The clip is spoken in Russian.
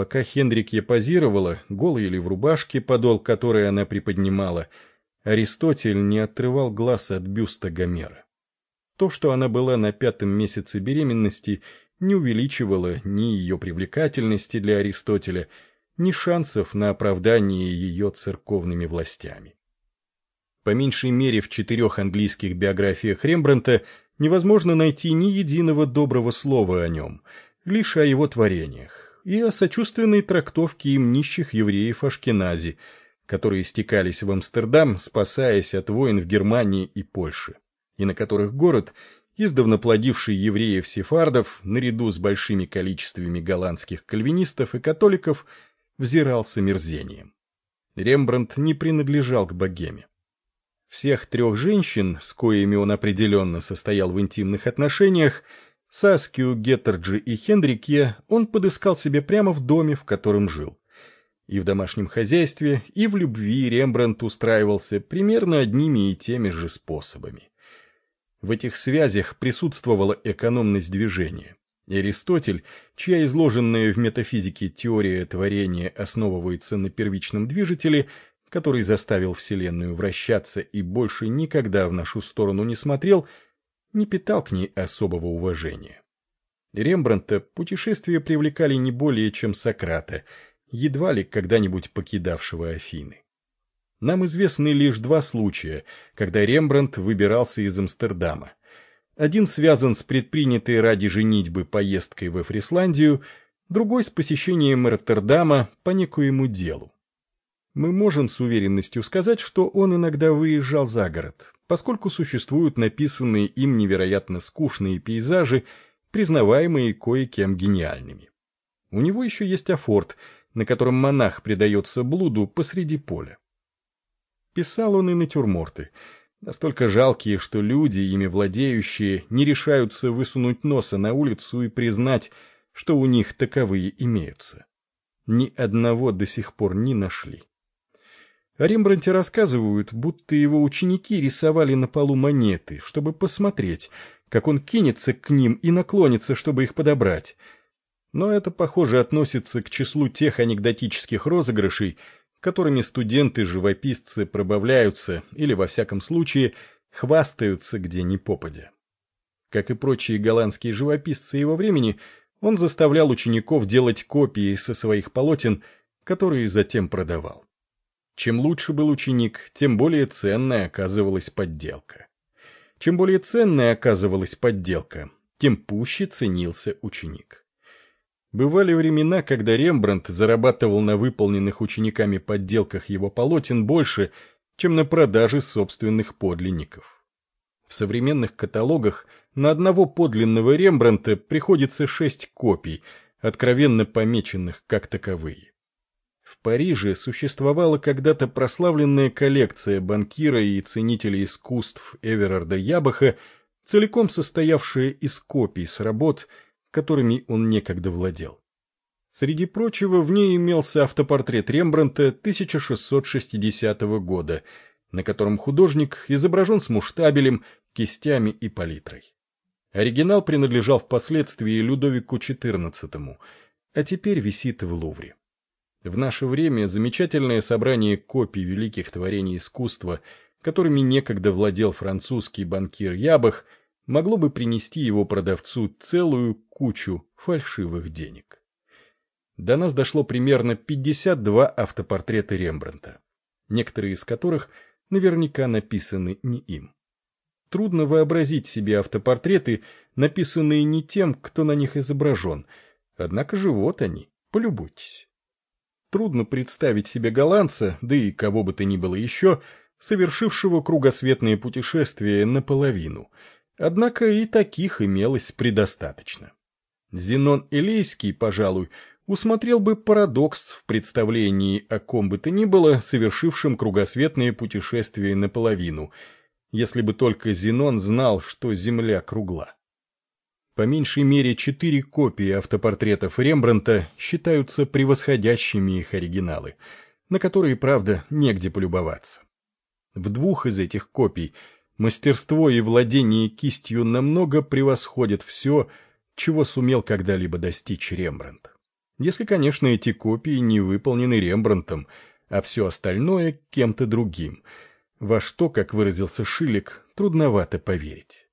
Пока Хендрикье позировала, голой или в рубашке, подол которой она приподнимала, Аристотель не отрывал глаз от бюста Гомера. То, что она была на пятом месяце беременности, не увеличивало ни ее привлекательности для Аристотеля, ни шансов на оправдание ее церковными властями. По меньшей мере в четырех английских биографиях Рембрандта невозможно найти ни единого доброго слова о нем, лишь о его творениях, и о сочувственной трактовке им нищих евреев Ашкенази, которые стекались в Амстердам, спасаясь от войн в Германии и Польше, и на которых город, издавна плодивший евреев-сефардов, наряду с большими количествами голландских кальвинистов и католиков, взирал с омерзением. Рембрандт не принадлежал к богеме. Всех трех женщин, с коими он определенно состоял в интимных отношениях, Саскию, Геттерджи и Хендрикье, он подыскал себе прямо в доме, в котором жил. И в домашнем хозяйстве, и в любви Рембрандт устраивался примерно одними и теми же способами. В этих связях присутствовала экономность движения. Аристотель, чья изложенная в метафизике теория творения основывается на первичном движителе – который заставил Вселенную вращаться и больше никогда в нашу сторону не смотрел, не питал к ней особого уважения. Рембрандта путешествия привлекали не более, чем Сократа, едва ли когда-нибудь покидавшего Афины. Нам известны лишь два случая, когда Рембрандт выбирался из Амстердама. Один связан с предпринятой ради женитьбы поездкой в Эфрисландию, другой с посещением Роттердама по некоему делу. Мы можем с уверенностью сказать, что он иногда выезжал за город, поскольку существуют написанные им невероятно скучные пейзажи, признаваемые кое-кем гениальными. У него еще есть афорт, на котором монах предается блуду посреди поля. Писал он и натюрморты, настолько жалкие, что люди, ими владеющие, не решаются высунуть носа на улицу и признать, что у них таковые имеются. Ни одного до сих пор не нашли. О Рембранте рассказывают, будто его ученики рисовали на полу монеты, чтобы посмотреть, как он кинется к ним и наклонится, чтобы их подобрать. Но это, похоже, относится к числу тех анекдотических розыгрышей, которыми студенты-живописцы пробавляются или, во всяком случае, хвастаются где ни попадя. Как и прочие голландские живописцы его времени, он заставлял учеников делать копии со своих полотен, которые затем продавал. Чем лучше был ученик, тем более ценная оказывалась подделка. Чем более ценная оказывалась подделка, тем пуще ценился ученик. Бывали времена, когда Рембрандт зарабатывал на выполненных учениками подделках его полотен больше, чем на продаже собственных подлинников. В современных каталогах на одного подлинного Рембрандта приходится шесть копий, откровенно помеченных как таковые. В Париже существовала когда-то прославленная коллекция банкира и ценителя искусств Эверарда Ябаха, целиком состоявшая из копий с работ, которыми он некогда владел. Среди прочего, в ней имелся автопортрет Рембрандта 1660 года, на котором художник изображен с муштабелем, кистями и палитрой. Оригинал принадлежал впоследствии Людовику XIV, а теперь висит в Лувре. В наше время замечательное собрание копий великих творений искусства, которыми некогда владел французский банкир Ябах, могло бы принести его продавцу целую кучу фальшивых денег. До нас дошло примерно 52 автопортрета Рембрандта, некоторые из которых наверняка написаны не им. Трудно вообразить себе автопортреты, написанные не тем, кто на них изображен, однако же вот они, полюбуйтесь. Трудно представить себе голландца, да и кого бы то ни было еще, совершившего кругосветное путешествие наполовину. Однако и таких имелось предостаточно. Зенон Элейский, пожалуй, усмотрел бы парадокс в представлении о ком бы то ни было, совершившем кругосветное путешествие наполовину, если бы только Зенон знал, что Земля кругла. По меньшей мере четыре копии автопортретов Рембранта считаются превосходящими их оригиналы, на которые, правда, негде полюбоваться. В двух из этих копий мастерство и владение кистью намного превосходят все, чего сумел когда-либо достичь Рембрандт. Если, конечно, эти копии не выполнены Рембрандтом, а все остальное кем-то другим. Во что, как выразился Шилик, трудновато поверить.